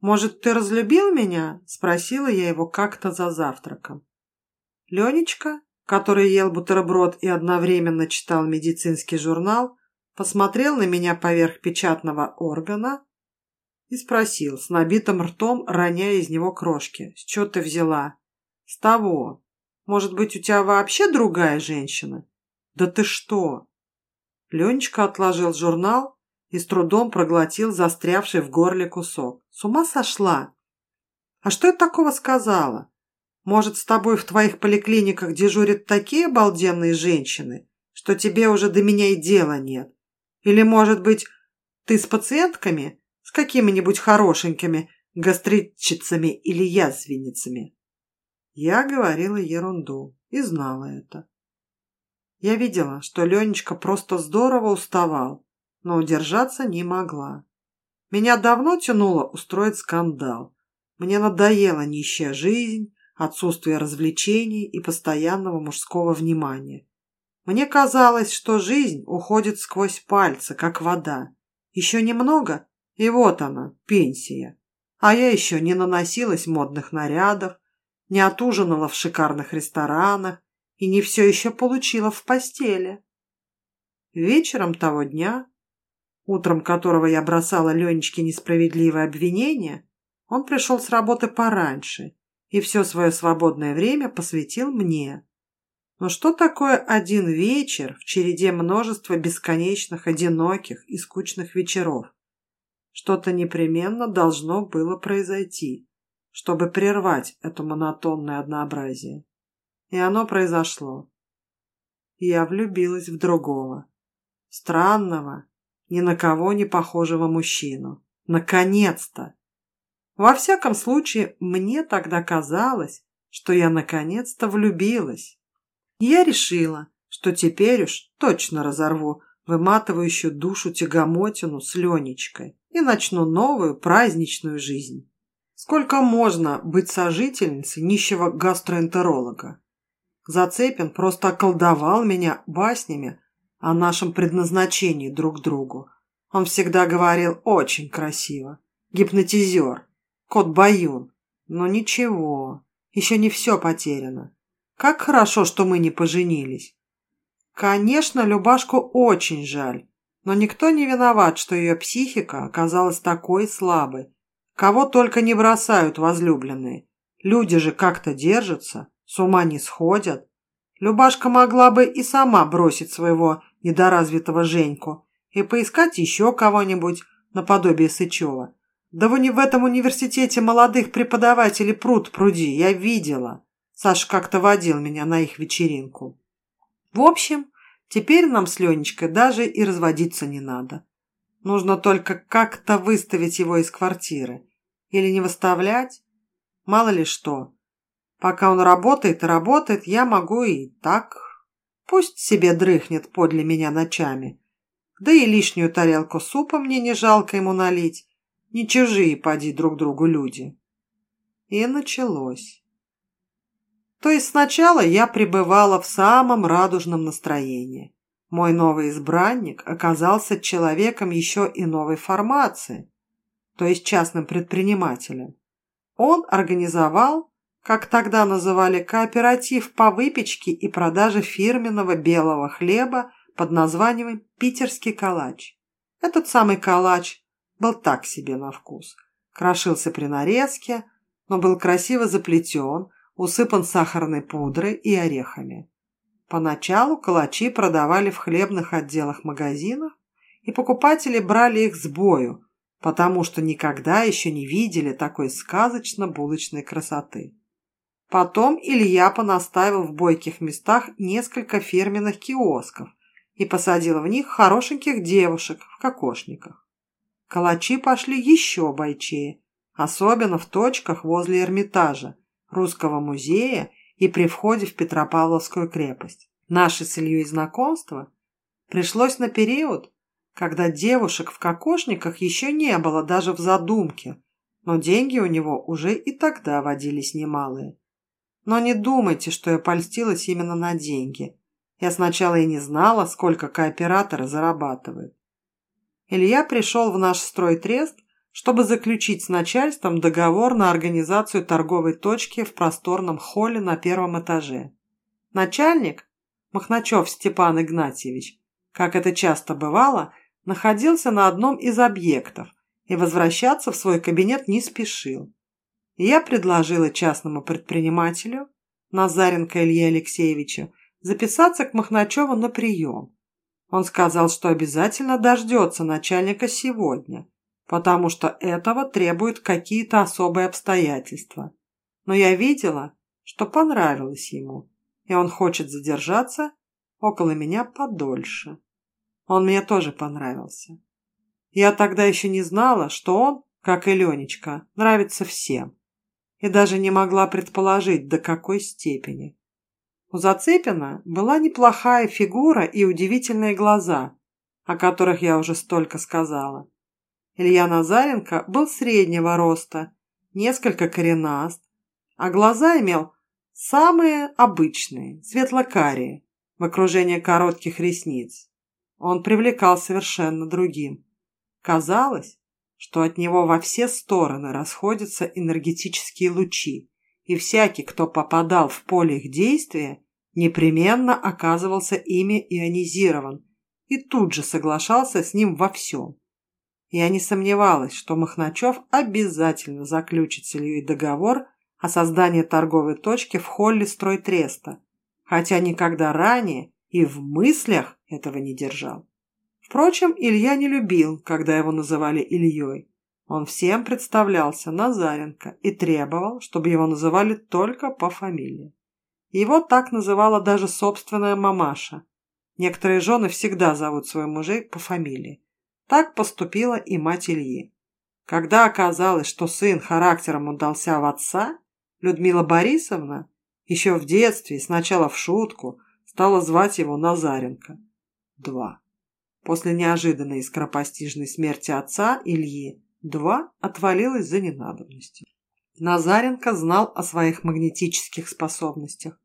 «Может, ты разлюбил меня?» – спросила я его как-то за завтраком. Ленечка, который ел бутерброд и одновременно читал медицинский журнал, посмотрел на меня поверх печатного органа и спросил, с набитым ртом, роняя из него крошки. «С чего ты взяла?» «С того. Может быть, у тебя вообще другая женщина?» «Да ты что?» Ленечка отложил журнал и с трудом проглотил застрявший в горле кусок. «С ума сошла? А что я такого сказала? Может, с тобой в твоих поликлиниках дежурят такие обалденные женщины, что тебе уже до меня и дела нет? Или, может быть, ты с пациентками, с какими-нибудь хорошенькими гастритчицами или язвенницами?» Я говорила ерунду и знала это. Я видела, что Ленечка просто здорово уставал, но удержаться не могла. Меня давно тянуло устроить скандал. Мне надоела нищая жизнь, отсутствие развлечений и постоянного мужского внимания. Мне казалось, что жизнь уходит сквозь пальцы, как вода. Еще немного, и вот она, пенсия. А я еще не наносилась модных нарядов, не отужинала в шикарных ресторанах, и не все еще получила в постели. Вечером того дня, утром которого я бросала Ленечке несправедливое обвинение, он пришел с работы пораньше и все свое свободное время посвятил мне. Но что такое один вечер в череде множества бесконечных, одиноких и скучных вечеров? Что-то непременно должно было произойти, чтобы прервать это монотонное однообразие. И оно произошло. Я влюбилась в другого. Странного, ни на кого не похожего мужчину. Наконец-то! Во всяком случае, мне тогда казалось, что я наконец-то влюбилась. Я решила, что теперь уж точно разорву выматывающую душу тягомотину с Ленечкой и начну новую праздничную жизнь. Сколько можно быть сожительницей нищего гастроэнтеролога? Зацепин просто околдовал меня баснями о нашем предназначении друг другу. Он всегда говорил очень красиво. Гипнотизер. Кот Баюн. Но ничего, еще не все потеряно. Как хорошо, что мы не поженились. Конечно, Любашку очень жаль, но никто не виноват, что ее психика оказалась такой слабой. Кого только не бросают возлюбленные. Люди же как-то держатся. С ума не сходят. Любашка могла бы и сама бросить своего недоразвитого Женьку и поискать еще кого-нибудь наподобие Сычева. Да вы не в этом университете молодых преподавателей пруд пруди, я видела. Саша как-то водил меня на их вечеринку. В общем, теперь нам с Ленечкой даже и разводиться не надо. Нужно только как-то выставить его из квартиры. Или не выставлять? Мало ли что. Пока он работает и работает, я могу и так. Пусть себе дрыхнет подле меня ночами. Да и лишнюю тарелку супа мне не жалко ему налить. Не чужие, поди, друг другу люди. И началось. То есть сначала я пребывала в самом радужном настроении. Мой новый избранник оказался человеком еще и новой формации, то есть частным предпринимателем. Он организовал как тогда называли кооператив по выпечке и продаже фирменного белого хлеба под названием «Питерский калач». Этот самый калач был так себе на вкус. Крошился при нарезке, но был красиво заплетен, усыпан сахарной пудрой и орехами. Поначалу калачи продавали в хлебных отделах магазинов, и покупатели брали их с бою, потому что никогда еще не видели такой сказочно-булочной красоты. Потом Илья понаставил в бойких местах несколько фирменных киосков и посадил в них хорошеньких девушек в кокошниках. Калачи пошли еще бойчее, особенно в точках возле Эрмитажа, Русского музея и при входе в Петропавловскую крепость. Наше с Ильей знакомство пришлось на период, когда девушек в кокошниках еще не было даже в задумке, но деньги у него уже и тогда водились немалые. Но не думайте, что я польстилась именно на деньги. Я сначала и не знала, сколько кооператоры зарабатывают. Илья пришел в наш стройтрест чтобы заключить с начальством договор на организацию торговой точки в просторном холле на первом этаже. Начальник, Махначев Степан Игнатьевич, как это часто бывало, находился на одном из объектов и возвращаться в свой кабинет не спешил. Я предложила частному предпринимателю, Назаренко Илье Алексеевичу, записаться к Махначеву на прием. Он сказал, что обязательно дождется начальника сегодня, потому что этого требуют какие-то особые обстоятельства. Но я видела, что понравилось ему, и он хочет задержаться около меня подольше. Он мне тоже понравился. Я тогда еще не знала, что он, как и Ленечка, нравится всем. И даже не могла предположить, до какой степени. У Зацепина была неплохая фигура и удивительные глаза, о которых я уже столько сказала. Илья Назаренко был среднего роста, несколько коренаст, а глаза имел самые обычные, светло-карие, в окружении коротких ресниц. Он привлекал совершенно другим. Казалось, что от него во все стороны расходятся энергетические лучи, и всякий, кто попадал в поле их действия, непременно оказывался ими ионизирован и тут же соглашался с ним во всем. Я не сомневалась, что Махначев обязательно заключит с Ильей договор о создании торговой точки в холле стройтреста, хотя никогда ранее и в мыслях этого не держал. Впрочем, Илья не любил, когда его называли Ильей. Он всем представлялся Назаренко и требовал, чтобы его называли только по фамилии. Его так называла даже собственная мамаша. Некоторые жены всегда зовут своих мужей по фамилии. Так поступила и мать Ильи. Когда оказалось, что сын характером удался в отца, Людмила Борисовна еще в детстве, сначала в шутку, стала звать его Назаренко. Два. После неожиданной и скоропостижной смерти отца Ильи Два отвалилось за ненадобностью. Назаренко знал о своих магнетических способностях.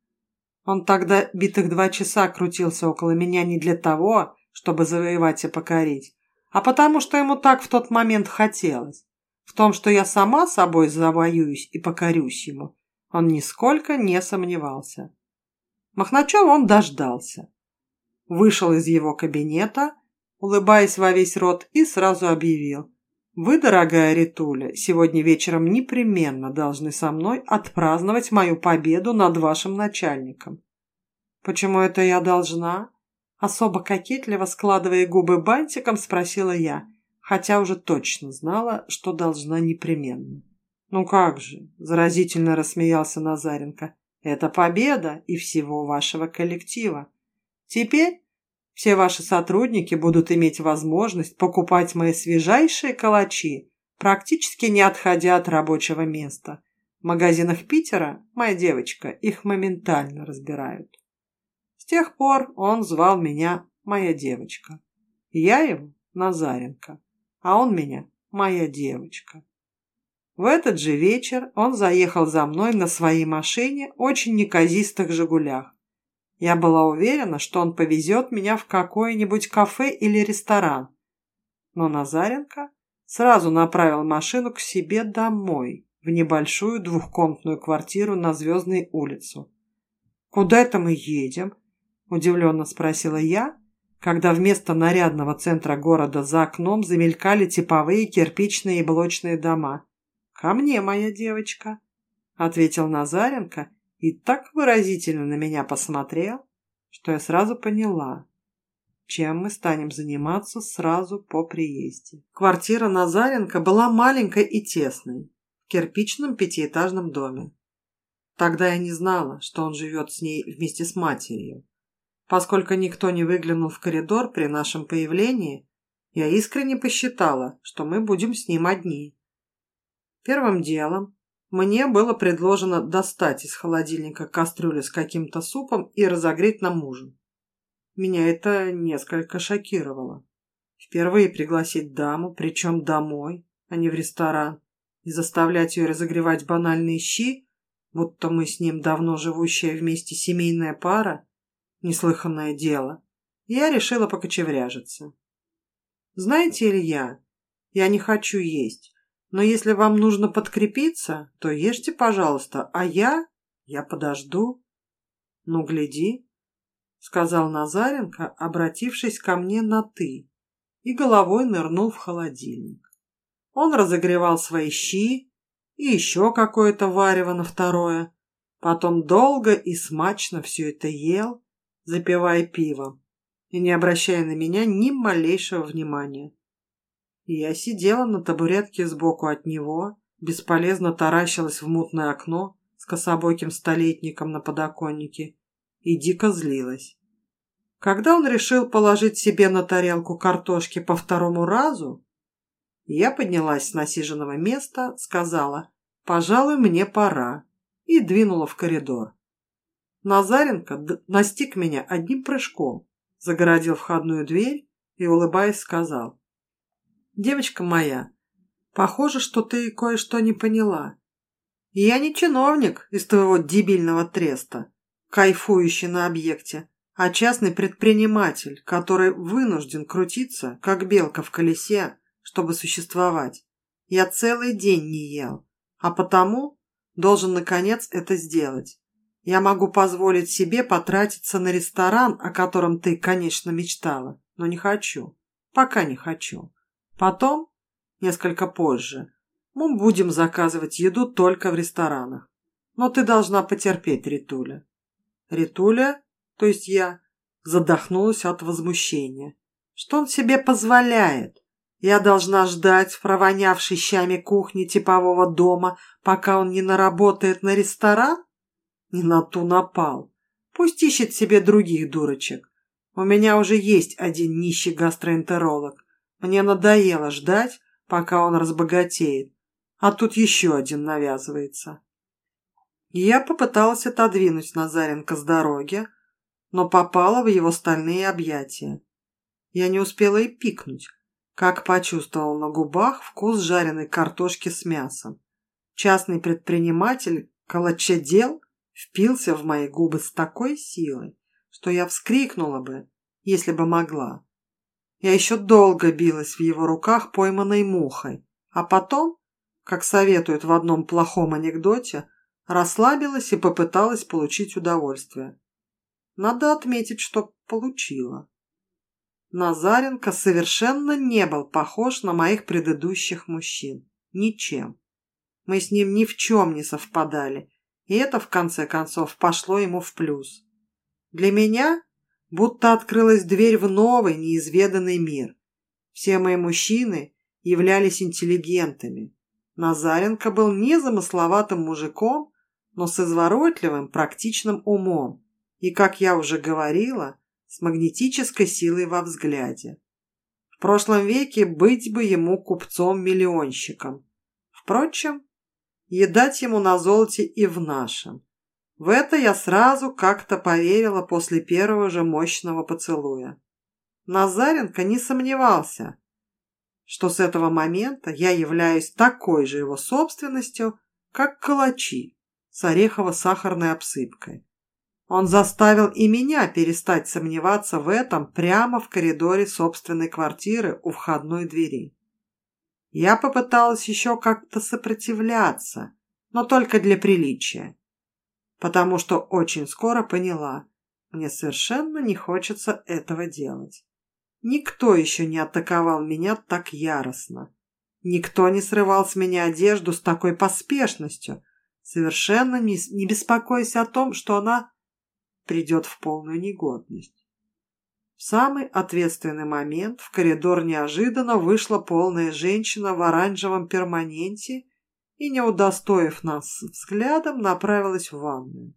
Он тогда битых два часа крутился около меня не для того, чтобы завоевать и покорить, а потому что ему так в тот момент хотелось. В том, что я сама собой завоююсь и покорюсь ему, он нисколько не сомневался. Махначева он дождался. Вышел из его кабинета, улыбаясь во весь рот, и сразу объявил – вы, дорогая Ритуля, сегодня вечером непременно должны со мной отпраздновать мою победу над вашим начальником. Почему это я должна? Особо кокетливо складывая губы бантиком, спросила я, хотя уже точно знала, что должна непременно. «Ну как же!» – заразительно рассмеялся Назаренко. «Это победа и всего вашего коллектива. Теперь все ваши сотрудники будут иметь возможность покупать мои свежайшие калачи, практически не отходя от рабочего места. В магазинах Питера, моя девочка, их моментально разбирают. С тех пор он звал меня «моя девочка». Я его Назаренко, а он меня «моя девочка». В этот же вечер он заехал за мной на своей машине, очень неказистых «Жигулях». Я была уверена, что он повезет меня в какое-нибудь кафе или ресторан. Но Назаренко сразу направил машину к себе домой, в небольшую двухкомнатную квартиру на Звездной улицу. «Куда это мы едем?» – удивленно спросила я, когда вместо нарядного центра города за окном замелькали типовые кирпичные и блочные дома. «Ко мне, моя девочка», – ответил Назаренко и так выразительно на меня посмотрел, что я сразу поняла, чем мы станем заниматься сразу по приезде. Квартира Назаренко была маленькой и тесной, в кирпичном пятиэтажном доме. Тогда я не знала, что он живет с ней вместе с матерью. Поскольку никто не выглянул в коридор при нашем появлении, я искренне посчитала, что мы будем с ним одни. Первым делом мне было предложено достать из холодильника кастрюлю с каким-то супом и разогреть нам ужин. Меня это несколько шокировало. Впервые пригласить даму, причем домой, а не в ресторан, и заставлять ее разогревать банальные щи, будто мы с ним давно живущая вместе семейная пара, неслыханное дело, я решила покочевряжиться. Знаете, Илья, я не хочу есть, Но если вам нужно подкрепиться, то ешьте, пожалуйста, а я... я подожду». «Ну, гляди», — сказал Назаренко, обратившись ко мне на «ты», и головой нырнул в холодильник. Он разогревал свои щи и еще какое-то варево на второе, потом долго и смачно все это ел, запивая пивом и не обращая на меня ни малейшего внимания. Я сидела на табуретке сбоку от него, бесполезно таращилась в мутное окно с кособоким столетником на подоконнике и дико злилась. Когда он решил положить себе на тарелку картошки по второму разу, я поднялась с насиженного места, сказала «Пожалуй, мне пора» и двинула в коридор. Назаренко настиг меня одним прыжком, загородил входную дверь и, улыбаясь, сказал. «Девочка моя, похоже, что ты кое-что не поняла. Я не чиновник из твоего дебильного треста, кайфующий на объекте, а частный предприниматель, который вынужден крутиться, как белка в колесе, чтобы существовать. Я целый день не ел, а потому должен, наконец, это сделать. Я могу позволить себе потратиться на ресторан, о котором ты, конечно, мечтала, но не хочу. Пока не хочу. Потом, несколько позже, мы будем заказывать еду только в ресторанах. Но ты должна потерпеть, Ритуля. Ритуля, то есть я, задохнулась от возмущения. Что он себе позволяет? Я должна ждать в провонявшей щами кухне типового дома, пока он не наработает на ресторан? Не на ту напал. Пусть ищет себе других дурочек. У меня уже есть один нищий гастроэнтеролог. Мне надоело ждать, пока он разбогатеет. А тут еще один навязывается. Я попыталась отодвинуть Назаренко с дороги, но попала в его стальные объятия. Я не успела и пикнуть, как почувствовал на губах вкус жареной картошки с мясом. Частный предприниматель калачедел впился в мои губы с такой силой, что я вскрикнула бы, если бы могла. Я еще долго билась в его руках пойманной мухой, а потом, как советуют в одном плохом анекдоте, расслабилась и попыталась получить удовольствие. Надо отметить, что получила. Назаренко совершенно не был похож на моих предыдущих мужчин. Ничем. Мы с ним ни в чем не совпадали, и это, в конце концов, пошло ему в плюс. Для меня будто открылась дверь в новый, неизведанный мир. Все мои мужчины являлись интеллигентами. Назаренко был незамысловатым мужиком, но с изворотливым, практичным умом и, как я уже говорила, с магнетической силой во взгляде. В прошлом веке быть бы ему купцом-миллионщиком. Впрочем, едать ему на золоте и в нашем. В это я сразу как-то поверила после первого же мощного поцелуя. Назаренко не сомневался, что с этого момента я являюсь такой же его собственностью, как калачи с орехово-сахарной обсыпкой. Он заставил и меня перестать сомневаться в этом прямо в коридоре собственной квартиры у входной двери. Я попыталась еще как-то сопротивляться, но только для приличия. Потому что очень скоро поняла, мне совершенно не хочется этого делать. Никто еще не атаковал меня так яростно. Никто не срывал с меня одежду с такой поспешностью, совершенно не, не беспокоясь о том, что она придет в полную негодность. В самый ответственный момент в коридор неожиданно вышла полная женщина в оранжевом перманенте и, не удостоив нас взглядом, направилась в ванную.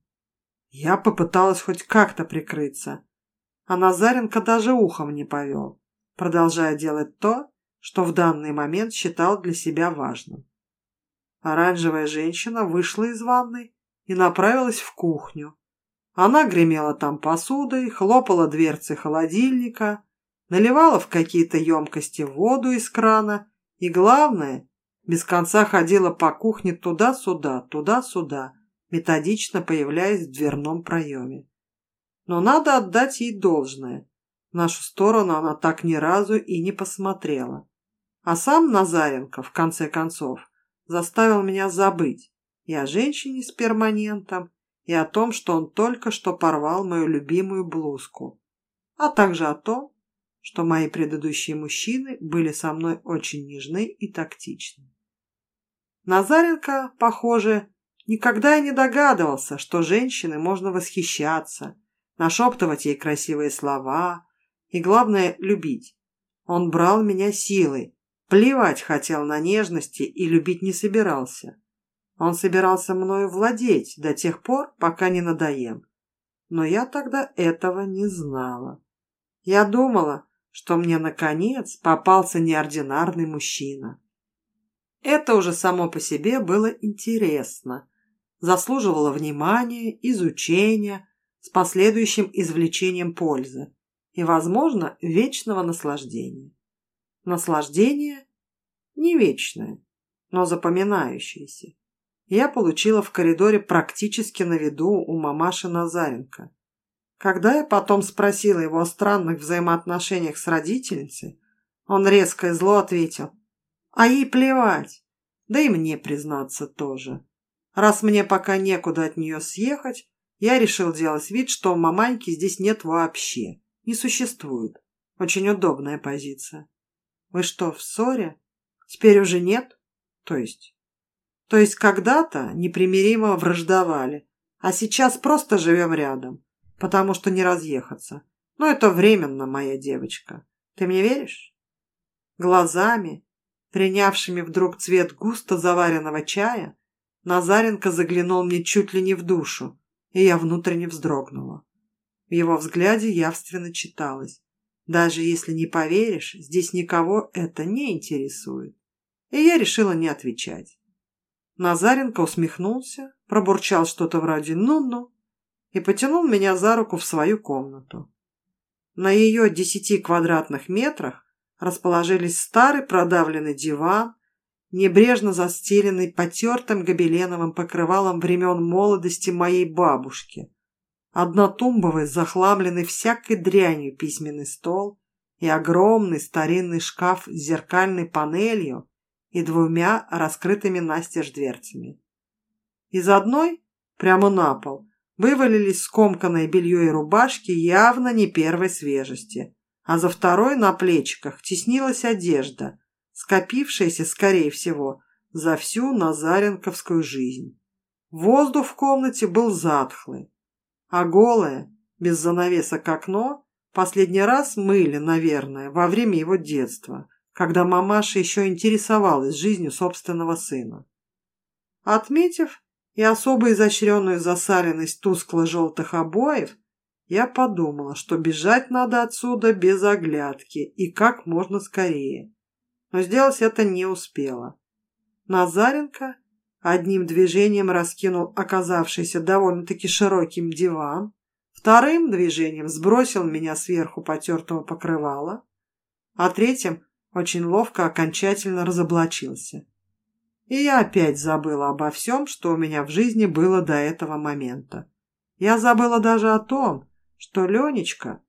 Я попыталась хоть как-то прикрыться, а Назаренко даже ухом не повел, продолжая делать то, что в данный момент считал для себя важным. Оранжевая женщина вышла из ванной и направилась в кухню, она гремела там посудой, хлопала дверцы холодильника, наливала в какие-то емкости воду из крана и, главное, без конца ходила по кухне туда-сюда, туда-сюда, методично появляясь в дверном проеме. Но надо отдать ей должное. В нашу сторону она так ни разу и не посмотрела. А сам Назаренко, в конце концов, заставил меня забыть и о женщине с перманентом, и о том, что он только что порвал мою любимую блузку, а также о том, что мои предыдущие мужчины были со мной очень нежны и тактичны. Назаренко, похоже, никогда и не догадывался, что женщины можно восхищаться, нашептывать ей красивые слова и, главное, любить. Он брал меня силой, плевать хотел на нежности и любить не собирался. Он собирался мною владеть до тех пор, пока не надоем. Но я тогда этого не знала. Я думала, что мне, наконец, попался неординарный мужчина. Это уже само по себе было интересно, заслуживало внимания, изучения, с последующим извлечением пользы и, возможно, вечного наслаждения. Наслаждение не вечное, но запоминающееся. Я получила в коридоре практически на виду у мамаши Назаренко. Когда я потом спросила его о странных взаимоотношениях с родительницей, он резко и зло ответил, а ей плевать, да и мне, признаться, тоже. Раз мне пока некуда от нее съехать, я решил делать вид, что маманьки здесь нет вообще, не существует. Очень удобная позиция. Вы что, в ссоре? Теперь уже нет? То есть? То есть когда-то непримиримо враждовали, а сейчас просто живем рядом потому что не разъехаться. Но это временно, моя девочка. Ты мне веришь? Глазами, принявшими вдруг цвет густо заваренного чая, Назаренко заглянул мне чуть ли не в душу, и я внутренне вздрогнула. В его взгляде явственно читалось. Даже если не поверишь, здесь никого это не интересует. И я решила не отвечать. Назаренко усмехнулся, пробурчал что-то вроде «ну-ну» и потянул меня за руку в свою комнату. На ее десяти квадратных метрах расположились старый продавленный диван, небрежно застеленный потертым гобеленовым покрывалом времен молодости моей бабушки, однотумбовый, захламленный всякой дрянью письменный стол и огромный старинный шкаф с зеркальной панелью и двумя раскрытыми настежь дверцами. Из одной, прямо на пол, вывалились скомканное белье и рубашки явно не первой свежести, а за второй на плечиках теснилась одежда, скопившаяся, скорее всего, за всю назаренковскую жизнь. Воздух в комнате был затхлый, а голое, без занавесок окно, последний раз мыли, наверное, во время его детства, когда мамаша еще интересовалась жизнью собственного сына. Отметив, и особо изощренную засаленность тускло-желтых обоев, я подумала, что бежать надо отсюда без оглядки и как можно скорее. Но сделать это не успела. Назаренко одним движением раскинул оказавшийся довольно-таки широким диван, вторым движением сбросил меня сверху потертого покрывала, а третьим очень ловко окончательно разоблачился. И я опять забыла обо всем, что у меня в жизни было до этого момента. Я забыла даже о том, что Ленечка,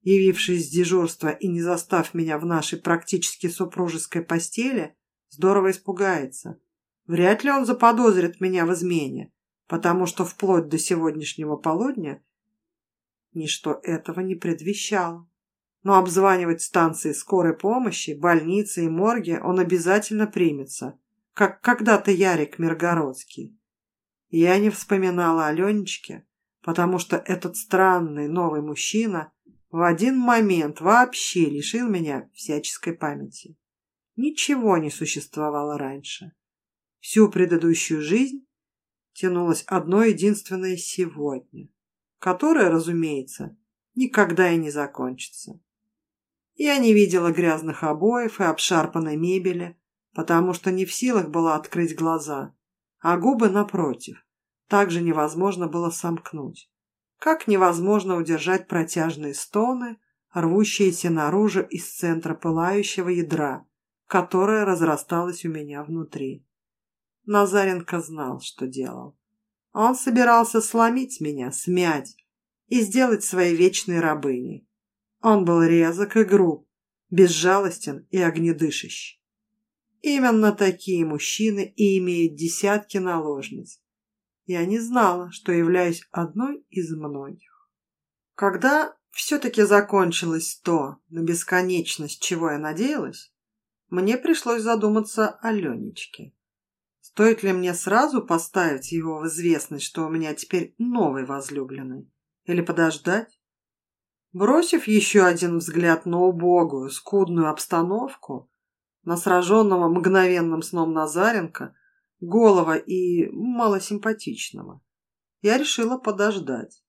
явившись с дежурства и не застав меня в нашей практически супружеской постели, здорово испугается. Вряд ли он заподозрит меня в измене, потому что вплоть до сегодняшнего полудня ничто этого не предвещало. Но обзванивать станции скорой помощи, больницы и морги он обязательно примется – как когда-то Ярик Миргородский. Я не вспоминала о Ленечке, потому что этот странный новый мужчина в один момент вообще лишил меня всяческой памяти. Ничего не существовало раньше. Всю предыдущую жизнь тянулось одно единственное сегодня, которое, разумеется, никогда и не закончится. Я не видела грязных обоев и обшарпанной мебели, потому что не в силах была открыть глаза, а губы, напротив, также невозможно было сомкнуть. Как невозможно удержать протяжные стоны, рвущиеся наружу из центра пылающего ядра, которое разрасталось у меня внутри. Назаренко знал, что делал. Он собирался сломить меня, смять и сделать своей вечной рабыней. Он был резок и груб, безжалостен и огнедышащ. Именно такие мужчины и имеют десятки наложниц. Я не знала, что являюсь одной из многих. Когда все-таки закончилось то, на бесконечность, чего я надеялась, мне пришлось задуматься о Ленечке. Стоит ли мне сразу поставить его в известность, что у меня теперь новый возлюбленный? Или подождать? Бросив еще один взгляд на убогую, скудную обстановку, на сраженного мгновенным сном Назаренко, голого и малосимпатичного, я решила подождать.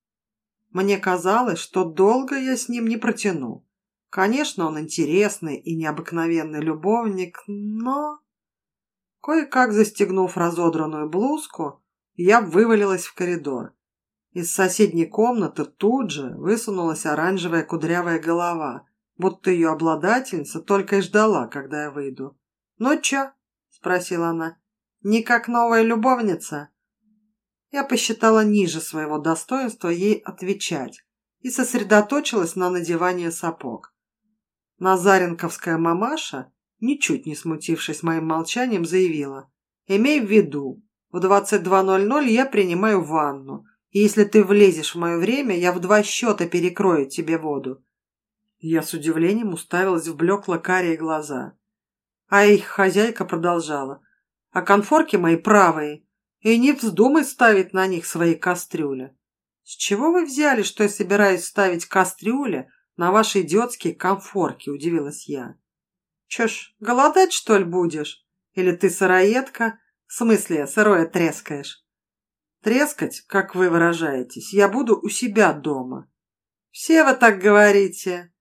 Мне казалось, что долго я с ним не протяну. Конечно, он интересный и необыкновенный любовник, но... Кое-как застегнув разодранную блузку, я вывалилась в коридор. Из соседней комнаты тут же высунулась оранжевая кудрявая голова, будто ее обладательница только и ждала, когда я выйду. «Ну чё?» – спросила она. «Не как новая любовница?» Я посчитала ниже своего достоинства ей отвечать и сосредоточилась на надевании сапог. Назаренковская мамаша, ничуть не смутившись моим молчанием, заявила. «Имей в виду, в 22.00 я принимаю ванну, и если ты влезешь в мое время, я в два счета перекрою тебе воду». Я с удивлением уставилась в блекло-карие глаза. А их хозяйка продолжала. «А конфорки мои правые, и не вздумай ставить на них свои кастрюли». «С чего вы взяли, что я собираюсь ставить кастрюли на ваши идиотские конфорки?» – удивилась я. «Чё ж, голодать, что ли, будешь? Или ты сыроедка? В смысле, сырое трескаешь?» «Трескать, как вы выражаетесь, я буду у себя дома». «Все вы так говорите!»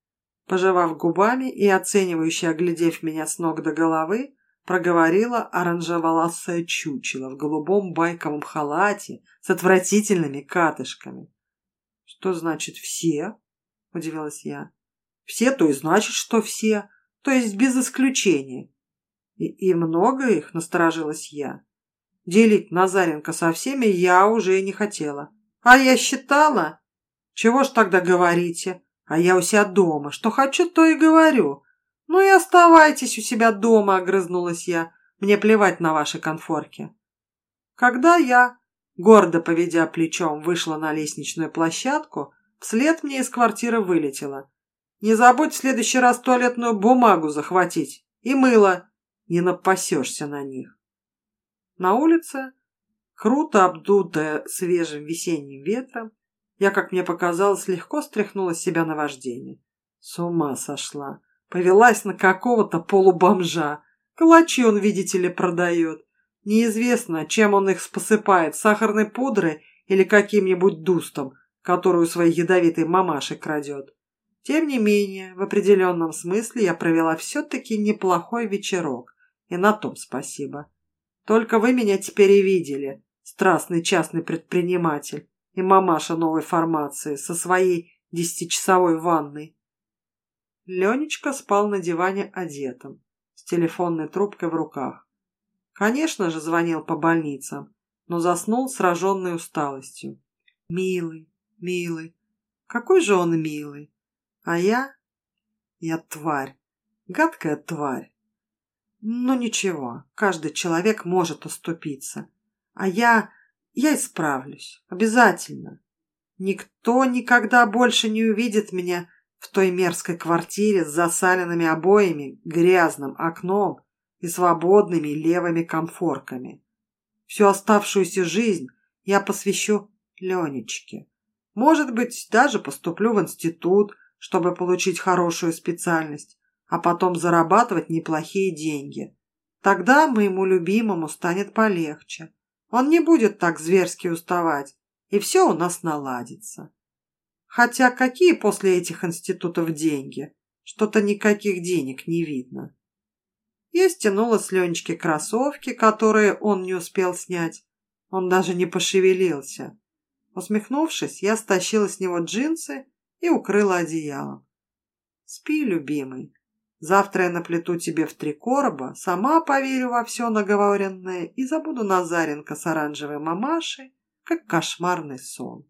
Пожевав губами и оценивающе оглядев меня с ног до головы, проговорила оранжеволосое чучело в голубом байковом халате с отвратительными катышками. «Что значит «все»?» – удивилась я. «Все, то и значит, что все, то есть без исключения». «И, и много их?» – насторожилась я. Делить Назаренко со всеми я уже не хотела. «А я считала?» «Чего ж тогда говорите?» А я у себя дома. Что хочу, то и говорю. Ну и оставайтесь у себя дома, огрызнулась я. Мне плевать на ваши конфорки. Когда я, гордо поведя плечом, вышла на лестничную площадку, вслед мне из квартиры вылетела. Не забудь в следующий раз туалетную бумагу захватить и мыло. Не напасешься на них. На улице, круто обдутая свежим весенним ветром, я, как мне показалось, легко стряхнула с себя наваждение. С ума сошла. Повелась на какого-то полубомжа. Калачи он, видите ли, продает. Неизвестно, чем он их посыпает, сахарной пудрой или каким-нибудь дустом, которую своей ядовитой мамаши крадет. Тем не менее, в определенном смысле я провела все-таки неплохой вечерок. И на том спасибо. Только вы меня теперь и видели, страстный частный предприниматель и мамаша новой формации со своей десятичасовой ванной. Ленечка спал на диване одетым, с телефонной трубкой в руках. Конечно же, звонил по больницам, но заснул сраженный усталостью. Милый, милый, какой же он милый. А я... Я тварь, гадкая тварь. Ну, ничего, каждый человек может оступиться. А я я исправлюсь. Обязательно. Никто никогда больше не увидит меня в той мерзкой квартире с засаленными обоями, грязным окном и свободными левыми конфорками. Всю оставшуюся жизнь я посвящу Ленечке. Может быть, даже поступлю в институт, чтобы получить хорошую специальность, а потом зарабатывать неплохие деньги. Тогда моему любимому станет полегче. Он не будет так зверски уставать, и все у нас наладится. Хотя какие после этих институтов деньги? Что-то никаких денег не видно. Я стянула с Ленечки кроссовки, которые он не успел снять. Он даже не пошевелился. Усмехнувшись, я стащила с него джинсы и укрыла одеялом. «Спи, любимый. Завтра я наплету тебе в три короба, сама поверю во все наговоренное и забуду Назаренко с оранжевой мамашей, как кошмарный сон.